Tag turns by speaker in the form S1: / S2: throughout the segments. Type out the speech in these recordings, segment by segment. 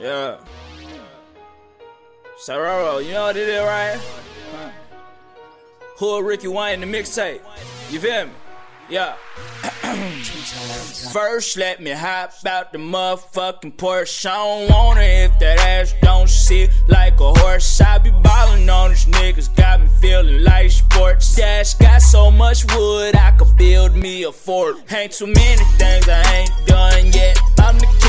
S1: Yeah. Sororo, you know what it is, right? Huh? Who Ricky Wayne in the mixtape? You feel me? Yeah. First, let me hop out the motherfucking Porsche. I don't want it if that ass don't sit like a horse. I be ballin' on these niggas, got me feeling like sports. Dash got so much wood, I could build me a fort. Ain't too many things I ain't done yet. I'm the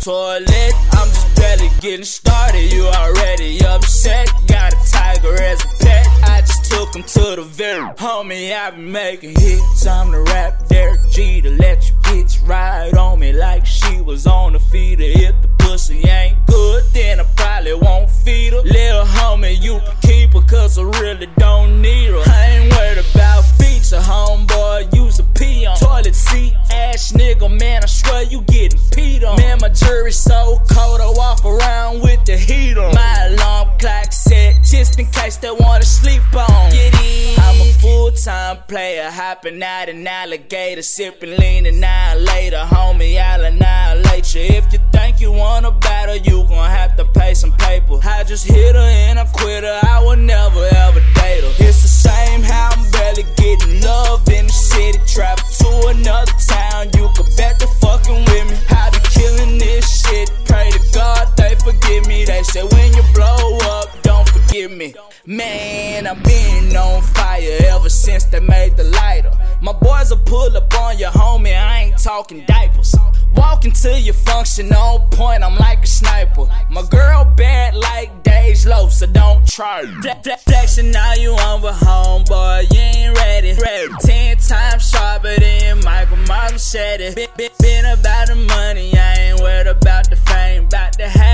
S1: toilet. I'm just barely getting started, you already upset. Got a tiger as a pet, I just took him to the vet. homie. I be making hits, I'm the rap Derek Jeter let your bitch ride on me like she was on the feeder. If the pussy ain't good, then I probably won't feed her. Little homie, you can keep her, cause I really don't need her. I ain't worried about feature, homeboy, use a pee on. Toilet seat, ass nigga, man, I swear you my jury's so cold, I walk around with the heat on. My alarm clock set, just in case they wanna sleep on. Get. I'm a full time player, hopping out an alligator, sipping lean an hour later. Homie, I'll annihilate you. If you think you wanna battle, you gon' have to pay some paper. I just hit her and I quit her, I say when you blow up, don't forgive me. Man, I've been on fire ever since they made the lighter. My boys will pull up on your homie, I ain't talking diapers. Walking to your function on point, I'm like a sniper. My girl bad like Dage Low, so don't try. Fle- now you on with homeboy, you ain't ready. Ten times sharper than Michael Martin said it. Been, about the money, I ain't worried about the fame. About everybody saying.